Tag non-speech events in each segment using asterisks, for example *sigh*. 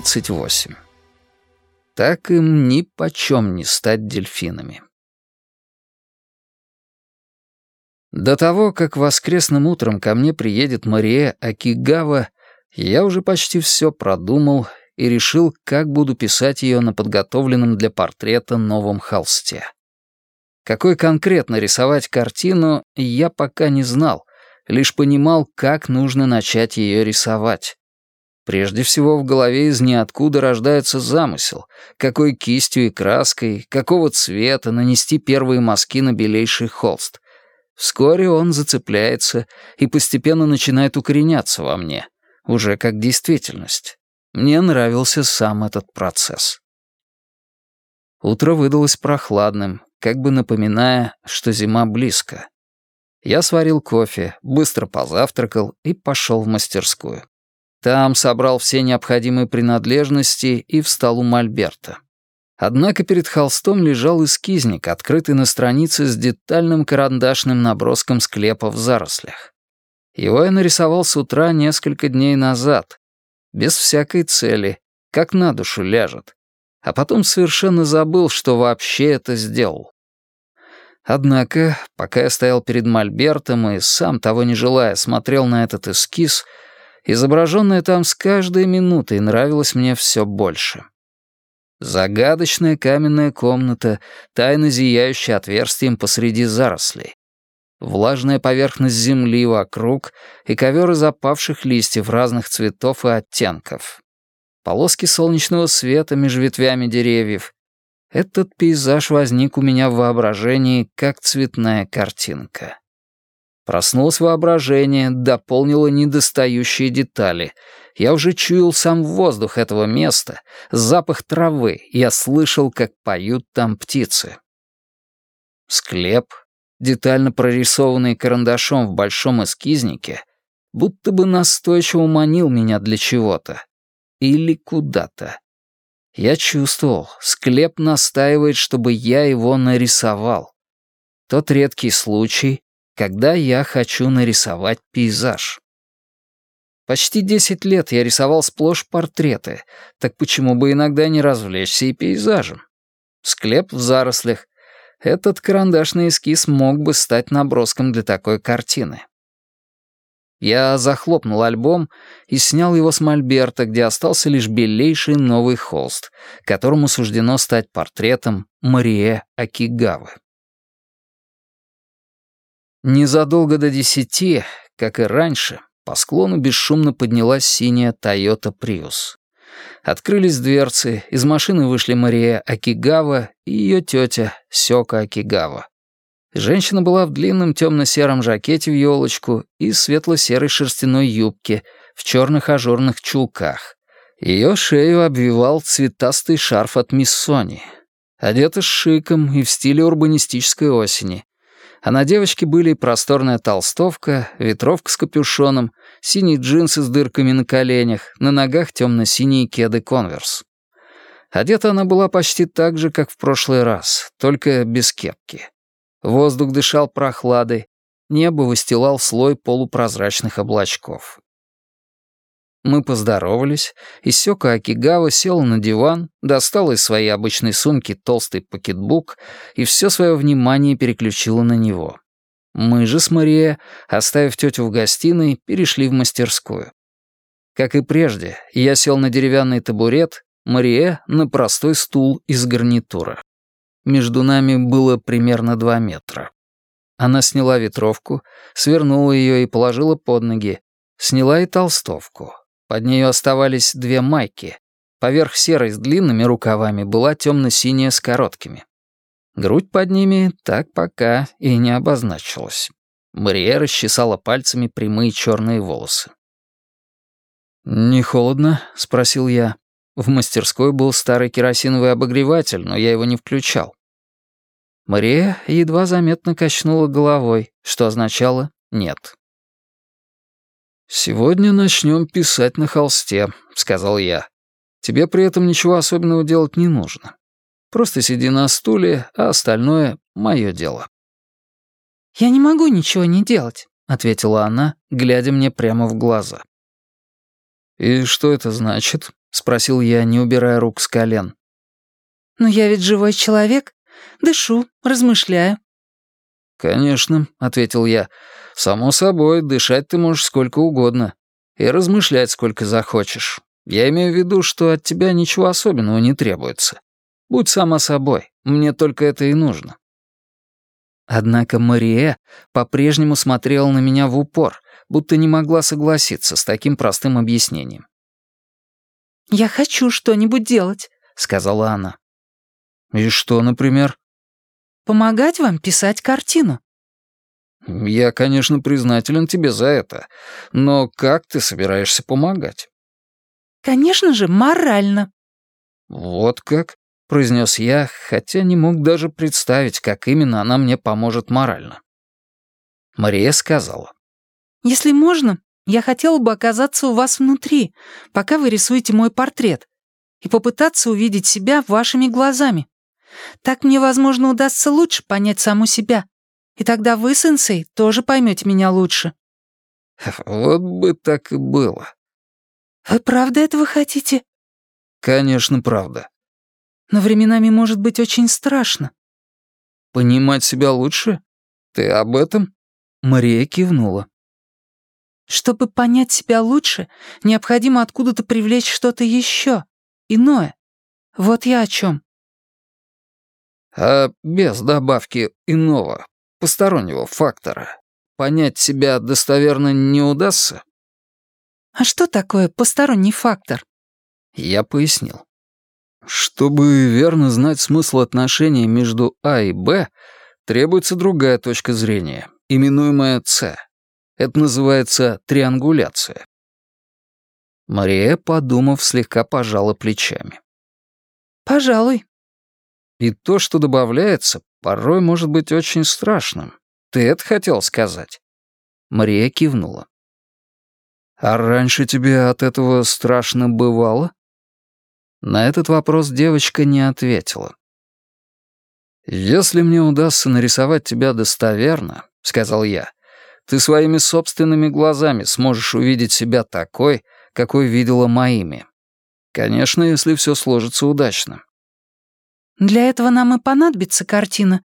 38. Так им ни почем не стать дельфинами. До того, как воскресным утром ко мне приедет Мария Акигава, я уже почти все продумал и решил, как буду писать ее на подготовленном для портрета новом холсте. Какой конкретно рисовать картину, я пока не знал, лишь понимал, как нужно начать ее рисовать. Прежде всего в голове из ниоткуда рождается замысел, какой кистью и краской, какого цвета нанести первые мазки на белейший холст. Вскоре он зацепляется и постепенно начинает укореняться во мне, уже как действительность. Мне нравился сам этот процесс. Утро выдалось прохладным, как бы напоминая, что зима близко. Я сварил кофе, быстро позавтракал и пошел в мастерскую. Там собрал все необходимые принадлежности и встал у Мольберта. Однако перед холстом лежал эскизник, открытый на странице с детальным карандашным наброском склепа в зарослях. Его я нарисовал с утра несколько дней назад, без всякой цели, как на душу ляжет. А потом совершенно забыл, что вообще это сделал. Однако, пока я стоял перед Мольбертом и, сам того не желая, смотрел на этот эскиз — Изображенное там с каждой минутой нравилось мне все больше. Загадочная каменная комната, тайно зияющая отверстием посреди зарослей. Влажная поверхность земли вокруг и ковер из опавших листьев разных цветов и оттенков. Полоски солнечного света между ветвями деревьев. Этот пейзаж возник у меня в воображении как цветная картинка. Проснулось воображение, дополнило недостающие детали. Я уже чуял сам воздух этого места, запах травы, я слышал, как поют там птицы. Склеп, детально прорисованный карандашом в большом эскизнике, будто бы настойчиво манил меня для чего-то. Или куда-то. Я чувствовал, склеп настаивает, чтобы я его нарисовал. Тот редкий случай, когда я хочу нарисовать пейзаж. Почти десять лет я рисовал сплошь портреты, так почему бы иногда не развлечься и пейзажем? Склеп в зарослях. Этот карандашный эскиз мог бы стать наброском для такой картины. Я захлопнул альбом и снял его с мольберта, где остался лишь белейший новый холст, которому суждено стать портретом Марие Акигавы. Незадолго до десяти, как и раньше, по склону бесшумно поднялась синяя Toyota Prius. Открылись дверцы, из машины вышли Мария Акигава и ее тетя Сёка Акигава. Женщина была в длинном темно-сером жакете в елочку и светло-серой шерстяной юбке в черных ажурных чулках. Ее шею обвивал цветастый шарф от Миссони. Одета с шиком и в стиле урбанистической осени а на девочке были просторная толстовка, ветровка с капюшоном, синие джинсы с дырками на коленях, на ногах темно-синие кеды «Конверс». Одета она была почти так же, как в прошлый раз, только без кепки. Воздух дышал прохладой, небо выстилал слой полупрозрачных облачков. Мы поздоровались, и Сёка Акигава села на диван, достала из своей обычной сумки толстый пакетбук и все свое внимание переключила на него. Мы же с Марией, оставив тетю в гостиной, перешли в мастерскую. Как и прежде, я сел на деревянный табурет, Мария — на простой стул из гарнитура. Между нами было примерно два метра. Она сняла ветровку, свернула ее и положила под ноги, сняла и толстовку, под нею оставались две майки. Поверх серой с длинными рукавами была темно-синяя с короткими. Грудь под ними так пока и не обозначилась. Мария расчесала пальцами прямые черные волосы. «Не холодно?» — спросил я. В мастерской был старый керосиновый обогреватель, но я его не включал. Мария едва заметно качнула головой, что означало «нет». «Сегодня начнем писать на холсте», — сказал я. «Тебе при этом ничего особенного делать не нужно. Просто сиди на стуле, а остальное — мое дело». «Я не могу ничего не делать», — ответила она, глядя мне прямо в глаза. «И что это значит?» — спросил я, не убирая рук с колен. «Но я ведь живой человек. Дышу, размышляю». «Конечно», — ответил я. «Само собой, дышать ты можешь сколько угодно. И размышлять сколько захочешь. Я имею в виду, что от тебя ничего особенного не требуется. Будь сама собой, мне только это и нужно». Однако Мария по-прежнему смотрела на меня в упор, будто не могла согласиться с таким простым объяснением. «Я хочу что-нибудь делать», — сказала она. «И что, например?» «Помогать вам писать картину». «Я, конечно, признателен тебе за это, но как ты собираешься помогать?» «Конечно же, морально». «Вот как?» — произнес я, хотя не мог даже представить, как именно она мне поможет морально. Мария сказала. «Если можно, я хотела бы оказаться у вас внутри, пока вы рисуете мой портрет, и попытаться увидеть себя вашими глазами. Так мне, возможно, удастся лучше понять саму себя. И тогда вы, сенсей, тоже поймете меня лучше». «Вот бы так и было». «Вы правда этого хотите?» «Конечно, правда но временами может быть очень страшно». «Понимать себя лучше? Ты об этом?» Мария кивнула. «Чтобы понять себя лучше, необходимо откуда-то привлечь что-то еще, иное. Вот я о чем. «А без добавки иного, постороннего фактора, понять себя достоверно не удастся?» «А что такое посторонний фактор?» Я пояснил. Чтобы верно знать смысл отношений между А и Б, требуется другая точка зрения, именуемая С. Это называется триангуляция. Мария, подумав, слегка пожала плечами. «Пожалуй». И то, что добавляется, порой может быть очень страшным. Ты это хотел сказать?» Мария кивнула. «А раньше тебе от этого страшно бывало?» На этот вопрос девочка не ответила. «Если мне удастся нарисовать тебя достоверно», — сказал я, «ты своими собственными глазами сможешь увидеть себя такой, какой видела моими. Конечно, если все сложится удачно». «Для этого нам и понадобится картина».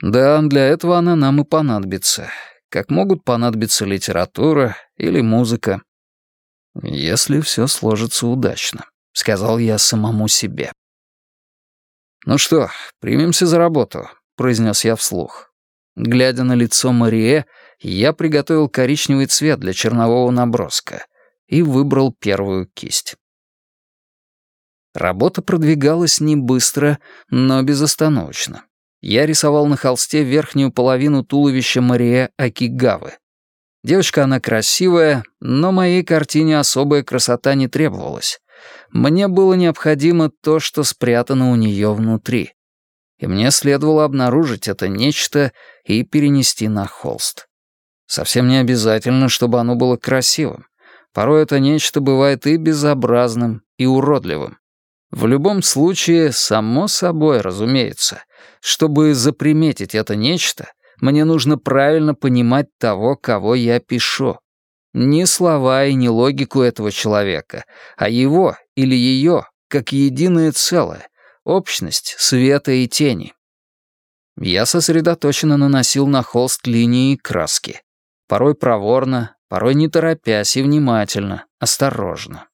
«Да, для этого она нам и понадобится, как могут понадобиться литература или музыка, если все сложится удачно». — сказал я самому себе. «Ну что, примемся за работу», — произнес я вслух. Глядя на лицо Марие, я приготовил коричневый цвет для чернового наброска и выбрал первую кисть. Работа продвигалась не быстро, но безостановочно. Я рисовал на холсте верхнюю половину туловища Мария Акигавы. Девочка она красивая, но моей картине особая красота не требовалась. Мне было необходимо то, что спрятано у нее внутри. И мне следовало обнаружить это нечто и перенести на холст. Совсем не обязательно, чтобы оно было красивым. Порой это нечто бывает и безобразным, и уродливым. В любом случае, само собой, разумеется, чтобы заприметить это нечто, мне нужно правильно понимать того, кого я пишу. Не слова и не логику этого человека, а его или ее как единое целое, общность света и тени. Я сосредоточенно наносил на холст линии краски. Порой проворно, порой не торопясь и внимательно, осторожно.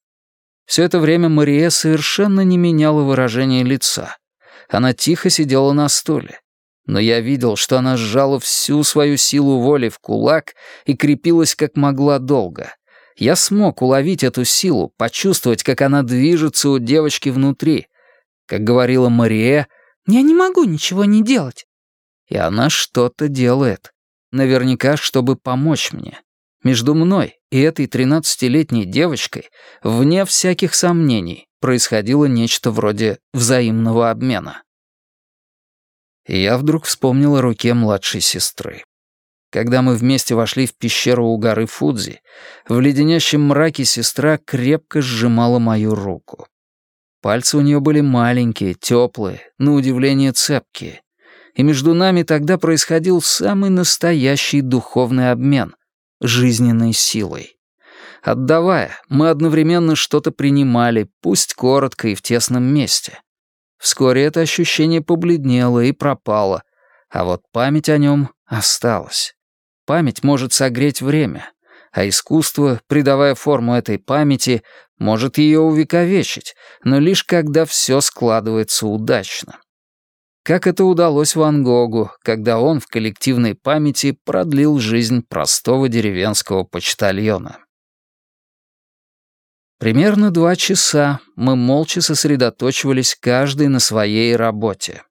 Все это время Мария совершенно не меняла выражение лица. Она тихо сидела на стуле, но я видел, что она сжала всю свою силу воли в кулак и крепилась как могла долго. Я смог уловить эту силу, почувствовать, как она движется у девочки внутри. Как говорила Мария, «Я не могу ничего не делать». И она что-то делает. Наверняка, чтобы помочь мне. Между мной и этой тринадцатилетней девочкой, вне всяких сомнений, происходило нечто вроде взаимного обмена я вдруг вспомнил о руке младшей сестры. Когда мы вместе вошли в пещеру у горы Фудзи, в леденящем мраке сестра крепко сжимала мою руку. Пальцы у нее были маленькие, теплые, на удивление цепкие. И между нами тогда происходил самый настоящий духовный обмен — жизненной силой. Отдавая, мы одновременно что-то принимали, пусть коротко и в тесном месте. Вскоре это ощущение побледнело и пропало, а вот память о нем осталась. Память может согреть время, а искусство, придавая форму этой памяти, может ее увековечить, но лишь когда все складывается удачно. Как это удалось Ван Гогу, когда он в коллективной памяти продлил жизнь простого деревенского почтальона. Примерно два часа мы молча сосредоточивались каждый на своей работе.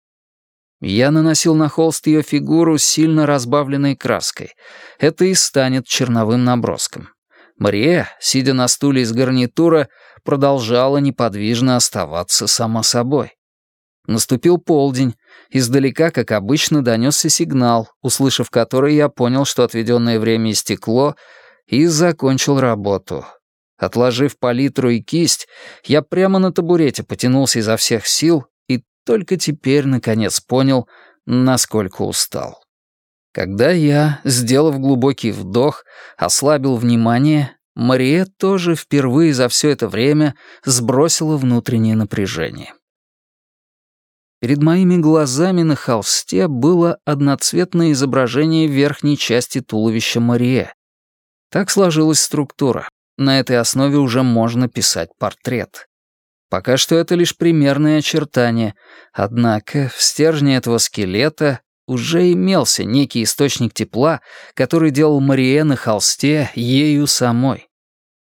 Я наносил на холст ее фигуру сильно разбавленной краской. Это и станет черновым наброском. Мария, сидя на стуле из гарнитура, продолжала неподвижно оставаться сама собой. Наступил полдень. Издалека, как обычно, донесся сигнал, услышав который, я понял, что отведенное время истекло, и закончил работу. Отложив палитру и кисть, я прямо на табурете потянулся изо всех сил и только теперь, наконец, понял, насколько устал. Когда я, сделав глубокий вдох, ослабил внимание, Мария тоже впервые за все это время сбросила внутреннее напряжение. Перед моими глазами на холсте было одноцветное изображение верхней части туловища Мария. Так сложилась структура. На этой основе уже можно писать портрет. Пока что это лишь примерные очертания, однако в стержне этого скелета уже имелся некий источник тепла, который делал Мария на холсте ею самой.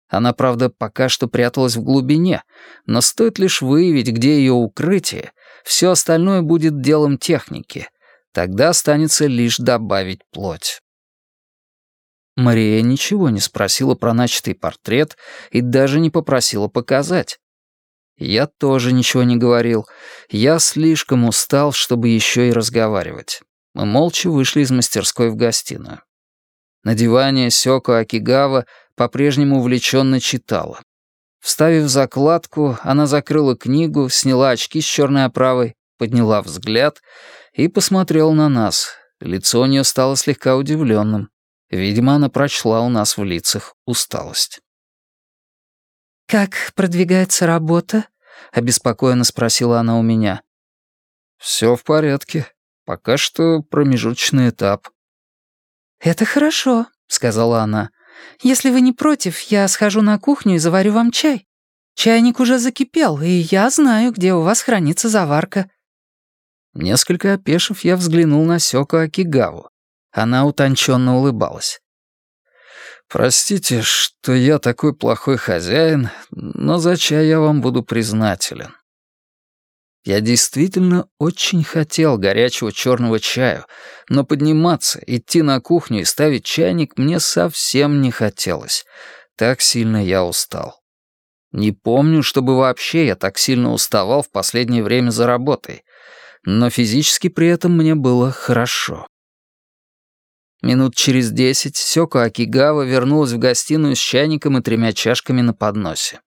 Она, правда, пока что пряталась в глубине, но стоит лишь выявить, где ее укрытие, все остальное будет делом техники. Тогда останется лишь добавить плоть. Мария ничего не спросила про начатый портрет и даже не попросила показать. Я тоже ничего не говорил. Я слишком устал, чтобы еще и разговаривать. Мы молча вышли из мастерской в гостиную. На диване Сёко Акигава по-прежнему увлеченно читала. Вставив закладку, она закрыла книгу, сняла очки с черной оправой, подняла взгляд и посмотрела на нас. Лицо у нее стало слегка удивленным. Видимо, она прочла у нас в лицах усталость. «Как продвигается работа?» — обеспокоенно спросила она у меня. «Все в порядке. Пока что промежуточный этап». «Это хорошо», — сказала она. Если вы не против, я схожу на кухню и заварю вам чай. Чайник уже закипел, и я знаю, где у вас хранится заварка». Несколько опешив, я взглянул на Сёку Акигаву. Она утонченно улыбалась. «Простите, что я такой плохой хозяин, но за чай я вам буду признателен. Я действительно очень хотел горячего черного чаю, но подниматься, идти на кухню и ставить чайник мне совсем не хотелось. Так сильно я устал. Не помню, чтобы вообще я так сильно уставал в последнее время за работой, но физически при этом мне было хорошо. Минут через десять Сёко Акигава вернулась в гостиную с чайником и тремя чашками на подносе.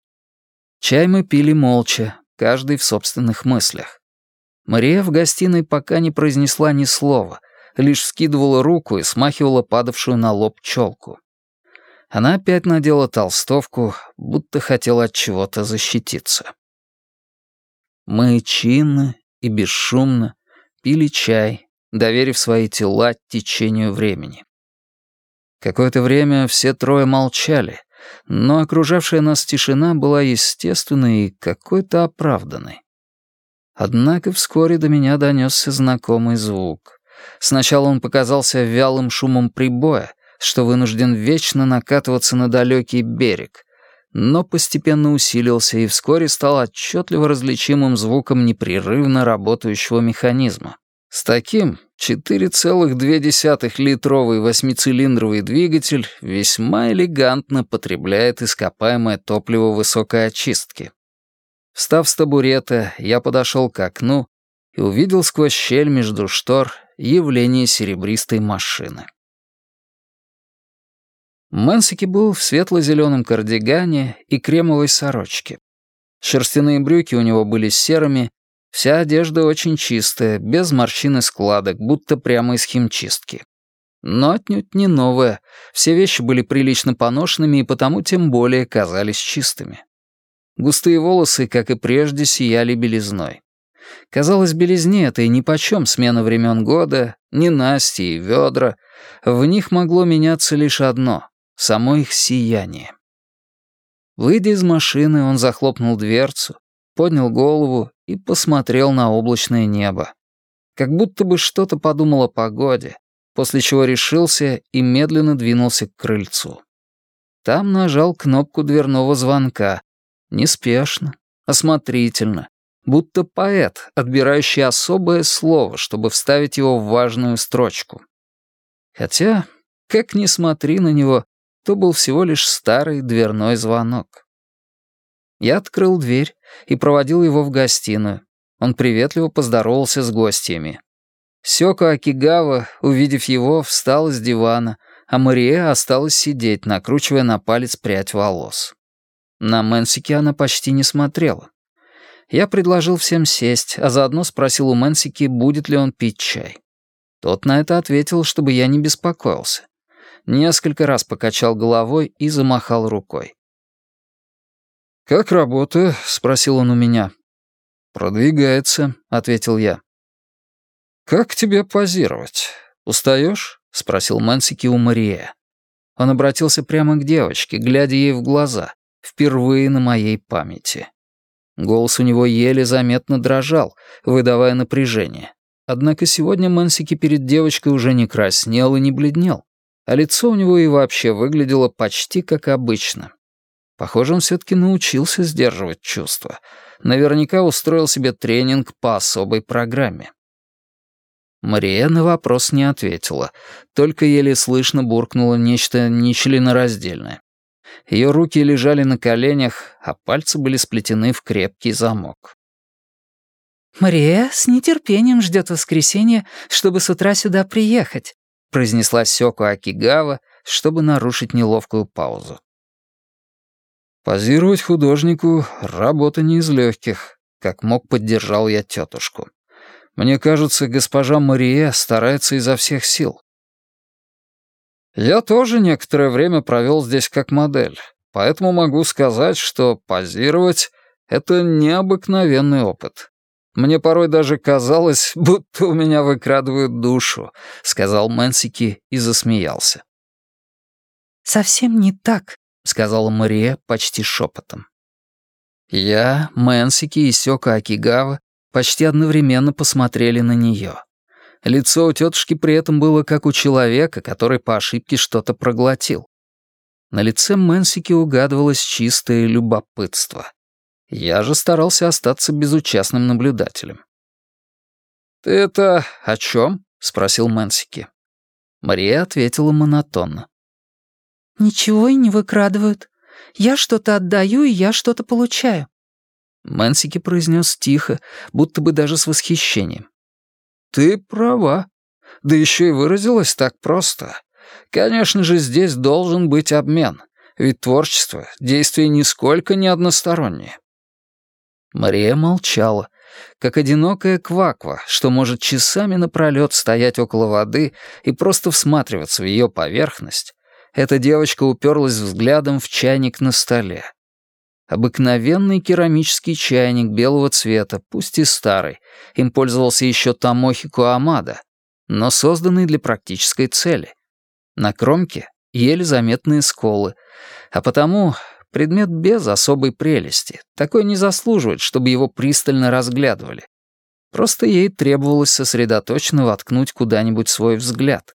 Чай мы пили молча, каждый в собственных мыслях. Мария в гостиной пока не произнесла ни слова, лишь скидывала руку и смахивала падавшую на лоб челку. Она опять надела толстовку, будто хотела от чего-то защититься. Мы чинно и бесшумно пили чай, доверив свои тела течению времени. Какое-то время все трое молчали, но окружавшая нас тишина была естественной и какой-то оправданной. Однако вскоре до меня донесся знакомый звук. Сначала он показался вялым шумом прибоя, что вынужден вечно накатываться на далекий берег, но постепенно усилился и вскоре стал отчетливо различимым звуком непрерывно работающего механизма. С таким 4,2-литровый восьмицилиндровый двигатель весьма элегантно потребляет ископаемое топливо высокой очистки. Встав с табурета, я подошел к окну и увидел сквозь щель между штор явление серебристой машины. Мэнсики был в светло-зеленом кардигане и кремовой сорочке. Шерстяные брюки у него были серыми, Вся одежда очень чистая, без морщин и складок, будто прямо из химчистки. Но отнюдь не новая. Все вещи были прилично поношенными и потому тем более казались чистыми. Густые волосы, как и прежде, сияли белизной. Казалось, белизне этой нипочем смена времен года, ненасти и ведра. В них могло меняться лишь одно — само их сияние. Выйдя из машины, он захлопнул дверцу, поднял голову и посмотрел на облачное небо. Как будто бы что-то подумал о погоде, после чего решился и медленно двинулся к крыльцу. Там нажал кнопку дверного звонка. Неспешно, осмотрительно, будто поэт, отбирающий особое слово, чтобы вставить его в важную строчку. Хотя, как ни смотри на него, то был всего лишь старый дверной звонок. Я открыл дверь и проводил его в гостиную. Он приветливо поздоровался с гостями. Сёко Акигава, увидев его, встал с дивана, а Мария осталась сидеть, накручивая на палец прядь волос. На Мэнсики она почти не смотрела. Я предложил всем сесть, а заодно спросил у Мэнсики, будет ли он пить чай. Тот на это ответил, чтобы я не беспокоился. Несколько раз покачал головой и замахал рукой. «Как работа?» — спросил он у меня. «Продвигается», — ответил я. «Как тебе позировать? Устаешь?» — спросил Мэнсики у Мария. Он обратился прямо к девочке, глядя ей в глаза, впервые на моей памяти. Голос у него еле заметно дрожал, выдавая напряжение. Однако сегодня Мэнсики перед девочкой уже не краснел и не бледнел, а лицо у него и вообще выглядело почти как обычно. Похоже, он все-таки научился сдерживать чувства. Наверняка устроил себе тренинг по особой программе. Мария на вопрос не ответила, только еле слышно буркнула нечто нечленораздельное. Ее руки лежали на коленях, а пальцы были сплетены в крепкий замок. «Мария с нетерпением ждет воскресенья, чтобы с утра сюда приехать», произнесла Сёку Акигава, чтобы нарушить неловкую паузу. Позировать художнику — работа не из легких, как мог поддержал я тетушку. Мне кажется, госпожа Мария старается изо всех сил. Я тоже некоторое время провел здесь как модель, поэтому могу сказать, что позировать — это необыкновенный опыт. Мне порой даже казалось, *laughs* будто у меня выкрадывают душу», — сказал Мэнсики и засмеялся. «Совсем не так», — сказала Мария почти шепотом. Я, Мэнсики и Сёка Акигава почти одновременно посмотрели на нее. Лицо у тетушки при этом было как у человека, который по ошибке что-то проглотил. На лице Мэнсики угадывалось чистое любопытство. Я же старался остаться безучастным наблюдателем. «Ты это о чем?» — спросил Мэнсики. Мария ответила монотонно. «Ничего и не выкрадывают. Я что-то отдаю, и я что-то получаю». Мэнсики произнес тихо, будто бы даже с восхищением. «Ты права. Да еще и выразилась так просто. Конечно же, здесь должен быть обмен, ведь творчество — действие нисколько не одностороннее». Мария молчала, как одинокая кваква, что может часами напролёт стоять около воды и просто всматриваться в ее поверхность, эта девочка уперлась взглядом в чайник на столе. Обыкновенный керамический чайник белого цвета, пусть и старый, им пользовался еще Тамохико Амада, но созданный для практической цели. На кромке еле заметные сколы, а потому предмет без особой прелести. Такой не заслуживает, чтобы его пристально разглядывали. Просто ей требовалось сосредоточенно воткнуть куда-нибудь свой взгляд.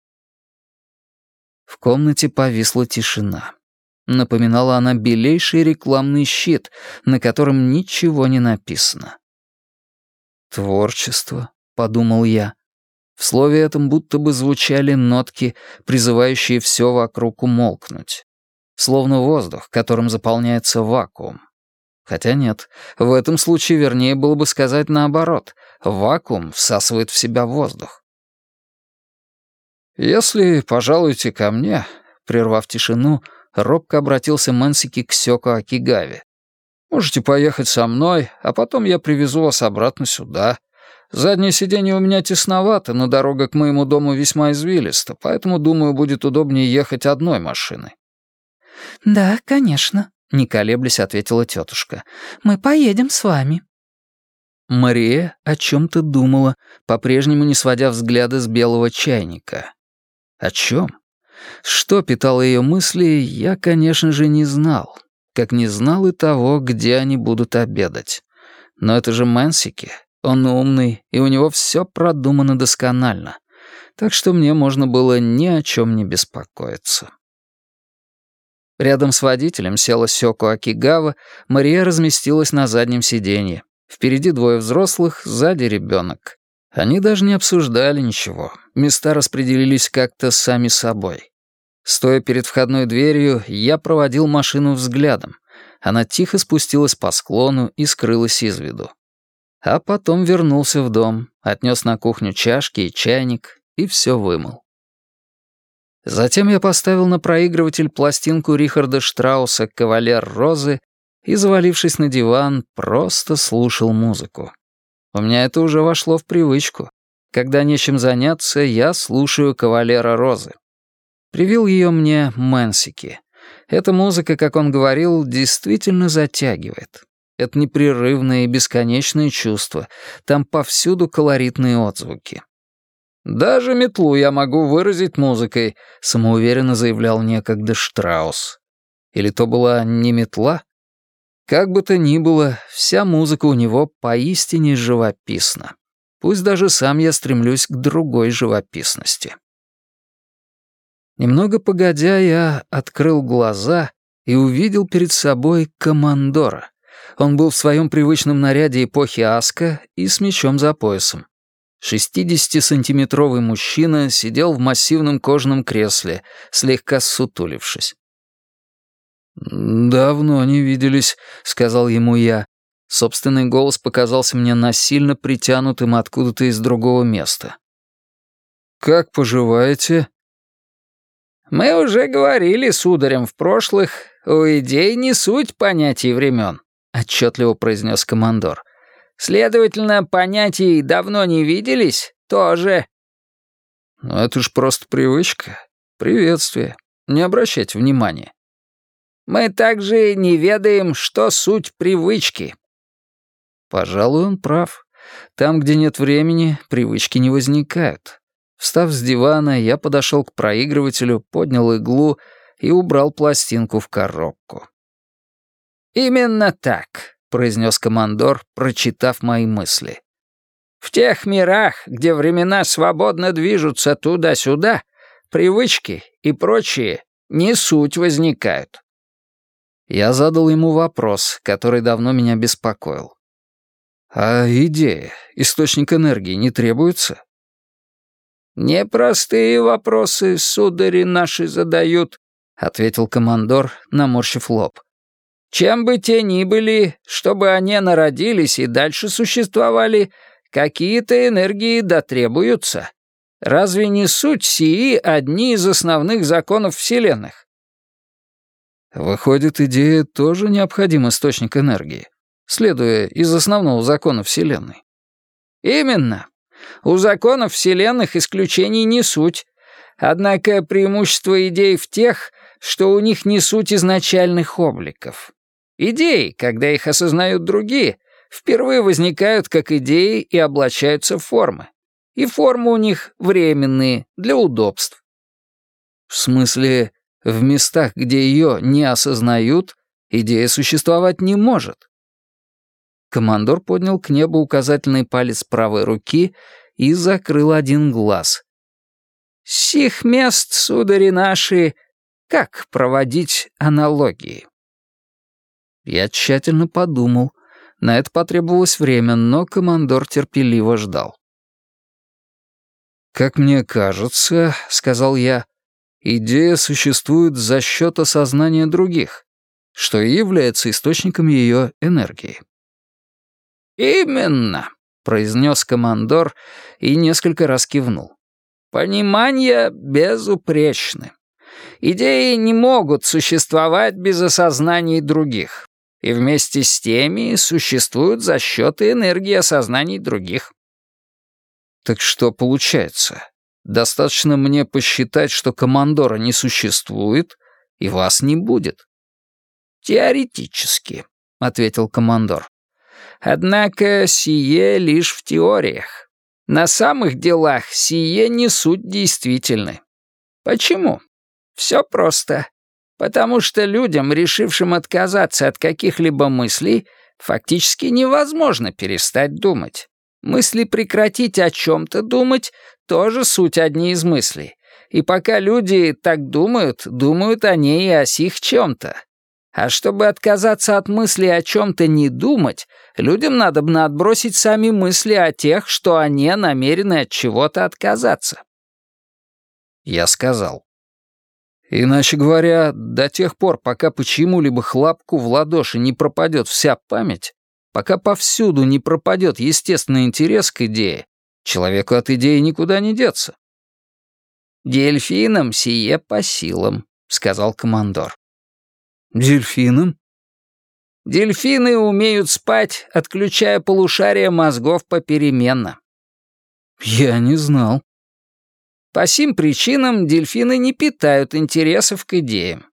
В комнате повисла тишина. Напоминала она белейший рекламный щит, на котором ничего не написано. «Творчество», — подумал я. В слове этом будто бы звучали нотки, призывающие все вокруг умолкнуть. Словно воздух, которым заполняется вакуум. Хотя нет, в этом случае вернее было бы сказать наоборот. Вакуум всасывает в себя воздух. «Если пожалуйте ко мне», — прервав тишину, робко обратился Мэнсики к Сёко Акигаве. «Можете поехать со мной, а потом я привезу вас обратно сюда. Заднее сиденье у меня тесновато, но дорога к моему дому весьма извилиста, поэтому, думаю, будет удобнее ехать одной машиной». «Да, конечно», — не колеблясь ответила тетушка. «Мы поедем с вами». Мария о чем-то думала, по-прежнему не сводя взгляда с белого чайника. О чем? Что питало ее мысли, я, конечно же, не знал. Как не знал и того, где они будут обедать. Но это же Мэнсики. Он умный, и у него все продумано досконально. Так что мне можно было ни о чем не беспокоиться. Рядом с водителем села Сёко Акигава, Мария разместилась на заднем сиденье. Впереди двое взрослых, сзади ребенок. Они даже не обсуждали ничего. Места распределились как-то сами собой. Стоя перед входной дверью, я проводил машину взглядом. Она тихо спустилась по склону и скрылась из виду. А потом вернулся в дом, отнес на кухню чашки и чайник и все вымыл. Затем я поставил на проигрыватель пластинку Рихарда Штрауса «Кавалер Розы» и, завалившись на диван, просто слушал музыку. У меня это уже вошло в привычку. Когда нечем заняться, я слушаю «Кавалера Розы». Привил ее мне Мэнсики. Эта музыка, как он говорил, действительно затягивает. Это непрерывное и бесконечное чувство. Там повсюду колоритные отзвуки. «Даже метлу я могу выразить музыкой», — самоуверенно заявлял некогда Штраус. Или то была не метла? Как бы то ни было, вся музыка у него поистине живописна. Пусть даже сам я стремлюсь к другой живописности. Немного погодя, я открыл глаза и увидел перед собой командора. Он был в своем привычном наряде эпохи Аска и с мечом за поясом. 60-сантиметровый мужчина сидел в массивном кожаном кресле, слегка сутулившись. «Давно не виделись», — сказал ему я. Собственный голос показался мне насильно притянутым откуда-то из другого места. «Как поживаете?» «Мы уже говорили сударям в прошлых, у идей не суть понятий времен», — отчетливо произнес командор. «Следовательно, понятий давно не виделись тоже». «Ну это ж просто привычка. Приветствие. Не обращайте внимания». Мы также не ведаем, что суть привычки». Пожалуй, он прав. Там, где нет времени, привычки не возникают. Встав с дивана, я подошел к проигрывателю, поднял иглу и убрал пластинку в коробку. «Именно так», — произнес командор, прочитав мои мысли. «В тех мирах, где времена свободно движутся туда-сюда, привычки и прочие не суть возникают. Я задал ему вопрос, который давно меня беспокоил. «А идея, источник энергии не требуется?» «Непростые вопросы, судари наши задают», — ответил командор, наморщив лоб. «Чем бы те ни были, чтобы они народились и дальше существовали, какие-то энергии дотребуются. Разве не суть сии одни из основных законов Вселенных? Выходит, идея тоже необходим источник энергии, следуя из основного закона Вселенной. Именно. У законов Вселенных исключений не суть. Однако преимущество идей в тех, что у них не суть изначальных обликов. Идеи, когда их осознают другие, впервые возникают как идеи и облачаются в формы. И формы у них временные, для удобств. В смысле, в местах, где ее не осознают, идея существовать не может. Командор поднял к небу указательный палец правой руки и закрыл один глаз. «Сих мест, судари наши, как проводить аналогии?» Я тщательно подумал. На это потребовалось время, но командор терпеливо ждал. «Как мне кажется», — сказал я, Идея существует за счет осознания других, что и является источником ее энергии. «Именно», — произнес командор и несколько раз кивнул. «Понимания безупречны. Идеи не могут существовать без осознаний других, и вместе с теми существуют за счет энергии осознаний других. Так что получается? Достаточно мне посчитать, что командора не существует, и вас не будет. «Теоретически», — ответил командор. «Однако сие лишь в теориях. На самых делах сие не суть действительны. Почему? Все просто. Потому что людям, решившим отказаться от каких-либо мыслей, фактически невозможно перестать думать. Мысли прекратить о чем-то думать — тоже суть одни из мыслей. И пока люди так думают, думают они и о сих чем-то. А чтобы отказаться от мысли о чем-то не думать, людям надо бы отбросить сами мысли о тех, что они намерены от чего-то отказаться. Я сказал. Иначе говоря, до тех пор, пока по чьему-либо хлопку в ладоши не пропадет вся память, пока повсюду не пропадет естественный интерес к идее, человеку от идеи никуда не деться. «Дельфинам сие по силам», — сказал командор. «Дельфинам?» «Дельфины умеют спать, отключая полушария мозгов попеременно». «Я не знал». По сим причинам дельфины не питают интересов к идеям.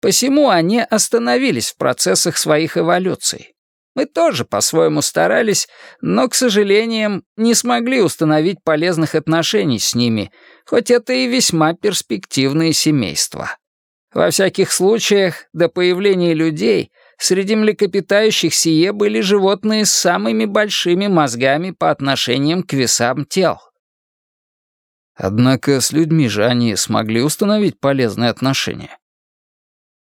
Посему они остановились в процессах своих эволюций. Мы тоже по-своему старались, но, к сожалению, не смогли установить полезных отношений с ними, хоть это и весьма перспективные семейства. Во всяких случаях, до появления людей, среди млекопитающих сие были животные с самыми большими мозгами по отношениям к весам тел. Однако с людьми же они смогли установить полезные отношения.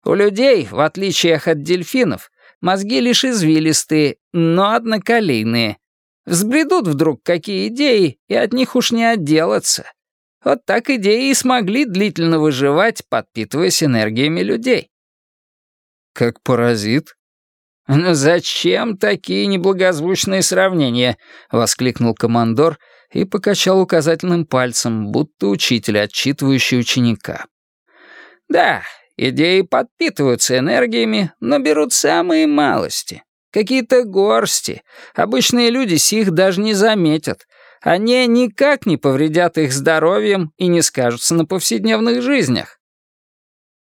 У людей, в отличие от дельфинов, Мозги лишь извилистые, но одноколейные. Взбредут вдруг какие идеи, и от них уж не отделаться. Вот так идеи и смогли длительно выживать, подпитываясь энергиями людей. Как паразит? «Ну зачем такие неблагозвучные сравнения?» — воскликнул командор и покачал указательным пальцем, будто учитель, отчитывающий ученика. «Да, Идеи подпитываются энергиями, но берут самые малости. Какие-то горсти. Обычные люди сих даже не заметят. Они никак не повредят их здоровьем и не скажутся на повседневных жизнях.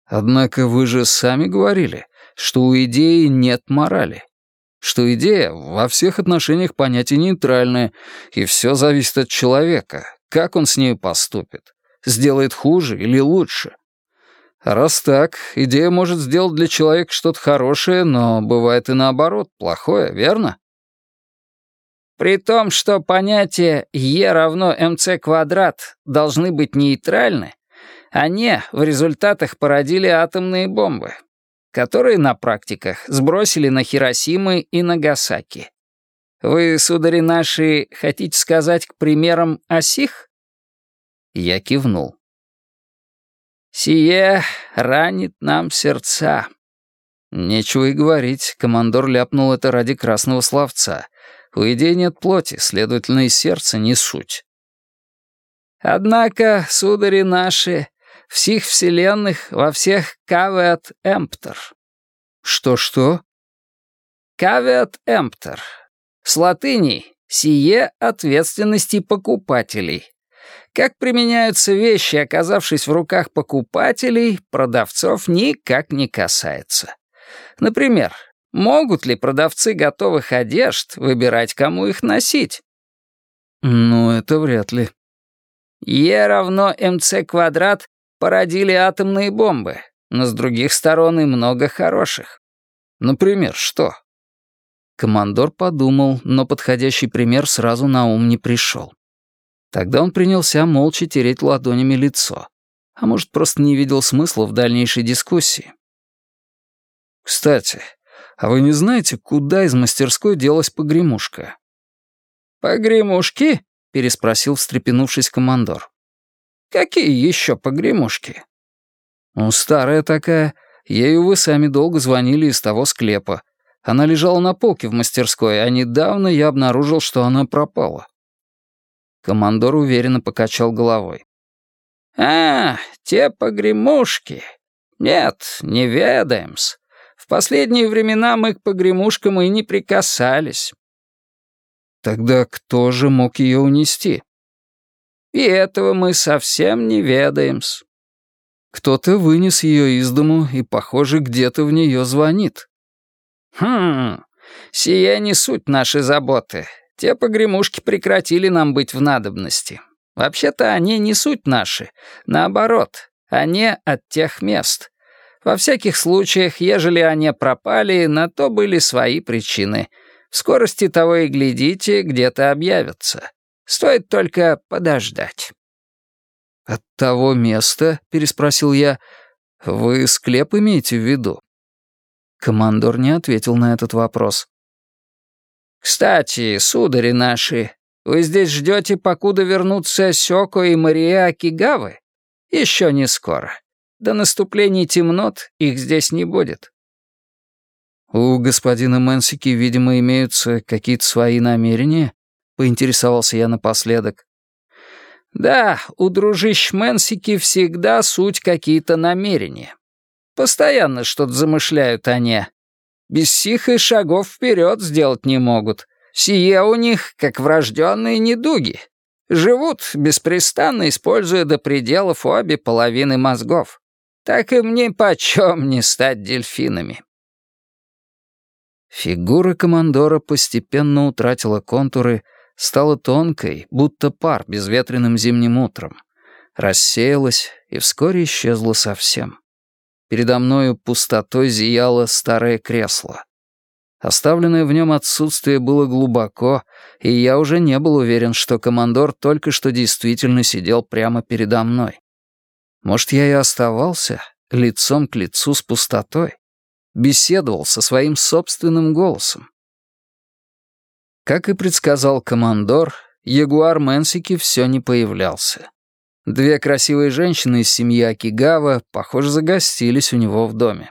Однако вы же сами говорили, что у идеи нет морали. Что идея во всех отношениях понятие нейтральное, и все зависит от человека, как он с ней поступит. Сделает хуже или лучше. Раз так, идея может сделать для человека что-то хорошее, но бывает и наоборот, плохое, верно? При том, что понятия Е равно МЦ квадрат должны быть нейтральны, они в результатах породили атомные бомбы, которые на практиках сбросили на Хиросимы и Нагасаки. Вы, судари наши, хотите сказать к примерам осих? Я кивнул. Сие ранит нам сердца». Нечего и говорить, командор ляпнул это ради красного словца. У идей нет плоти, следовательно, и сердце не суть. Однако, судари наши, всех вселенных во всех кавеат эмптер. Что-что? Кавеат эмптер. С латыни «сие ответственности покупателей». Как применяются вещи, оказавшись в руках покупателей, продавцов никак не касается. Например, могут ли продавцы готовых одежд выбирать, кому их носить? Ну, это вряд ли. Е равно МЦ квадрат породили атомные бомбы, но с других сторон и много хороших. Например, что? Командор подумал, но подходящий пример сразу на ум не пришел. Тогда он принялся молча тереть ладонями лицо. А может, просто не видел смысла в дальнейшей дискуссии. «Кстати, а вы не знаете, куда из мастерской делась погремушка?» «Погремушки?» — переспросил, встрепенувшись командор. «Какие еще погремушки?» «Ну, старая такая. Ею вы сами долго звонили из того склепа. Она лежала на полке в мастерской, а недавно я обнаружил, что она пропала». Командор уверенно покачал головой. «А, те погремушки. Нет, не ведаем-с. В последние времена мы к погремушкам и не прикасались». «Тогда кто же мог ее унести?» И этого мы совсем не ведаем-с». Кто-то вынес ее из дому и, похоже, где-то в нее звонит. «Хм, сие не суть нашей заботы. Те погремушки прекратили нам быть в надобности. Вообще-то они не суть наши. Наоборот, они от тех мест. Во всяких случаях, ежели они пропали, на то были свои причины. В скорости того и глядите, где-то объявятся. Стоит только подождать». «От того места?» — переспросил я. «Вы склеп имеете в виду?» Командор не ответил на этот вопрос. «Кстати, судари наши, вы здесь ждете, покуда вернутся Сёко и Мария Акигавы? Еще не скоро. До наступления темнот их здесь не будет». «У господина Мэнсики, видимо, имеются какие-то свои намерения?» — поинтересовался я напоследок. «Да, у дружищ Мэнсики всегда суть какие-то намерения. Постоянно что-то замышляют они. Без сих и шагов вперед сделать не могут. Сие у них, как врожденные недуги. Живут, беспрестанно используя до пределов обе половины мозгов. Так и мне почем не стать дельфинами. Фигура командора постепенно утратила контуры, стала тонкой, будто пар безветренным зимним утром. Рассеялась и вскоре исчезла совсем. Передо мною пустотой зияло старое кресло. Оставленное в нем отсутствие было глубоко, и я уже не был уверен, что командор только что действительно сидел прямо передо мной. Может, я и оставался лицом к лицу с пустотой, беседовал со своим собственным голосом. Как и предсказал командор, ягуар Мэнсики все не появлялся. Две красивые женщины из семьи Акигава, похоже, загостились у него в доме.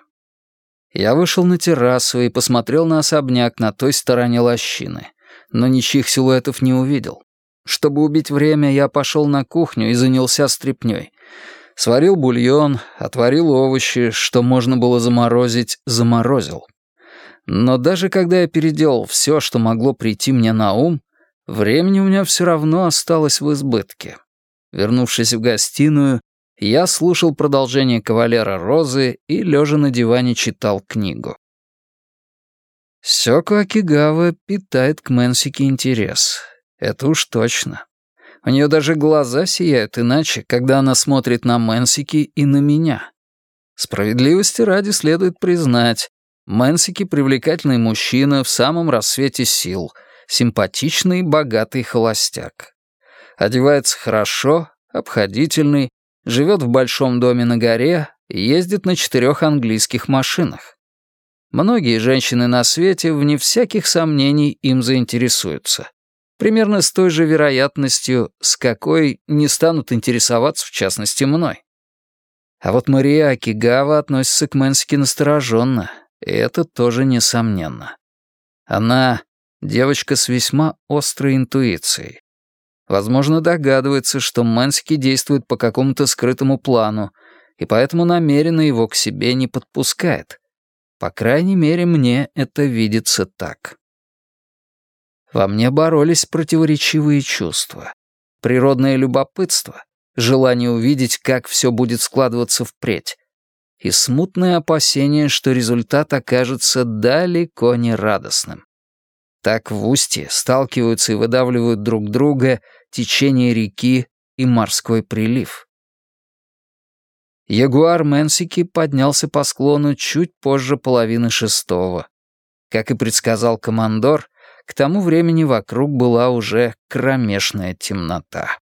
Я вышел на террасу и посмотрел на особняк на той стороне лощины, но ничьих силуэтов не увидел. Чтобы убить время, я пошел на кухню и занялся стряпнёй. Сварил бульон, отварил овощи, что можно было заморозить, заморозил. Но даже когда я переделал все, что могло прийти мне на ум, времени у меня все равно осталось в избытке. Вернувшись в гостиную, я слушал продолжение «Кавалера Розы» и, лежа на диване, читал книгу. Сёко Акигава питает к Мэнсике интерес. Это уж точно. У нее даже глаза сияют иначе, когда она смотрит на Мэнсики и на меня. Справедливости ради следует признать, Мэнсики — привлекательный мужчина в самом рассвете сил, симпатичный, богатый холостяк одевается хорошо, обходительный, живет в большом доме на горе ездит на четырех английских машинах. Многие женщины на свете, вне всяких сомнений, им заинтересуются. Примерно с той же вероятностью, с какой не станут интересоваться, в частности, мной. А вот Мария Акигава относится к Мэнсике настороженно, и это тоже несомненно. Она — девочка с весьма острой интуицией. Возможно, догадывается, что Мэнски действует по какому-то скрытому плану, и поэтому намеренно его к себе не подпускает. По крайней мере, мне это видится так. Во мне боролись противоречивые чувства. Природное любопытство, желание увидеть, как все будет складываться впредь, и смутное опасение, что результат окажется далеко не радостным. Так в устье сталкиваются и выдавливают друг друга течение реки и морской прилив. Ягуар Мэнсики поднялся по склону чуть позже половины шестого. Как и предсказал командор, к тому времени вокруг была уже кромешная темнота.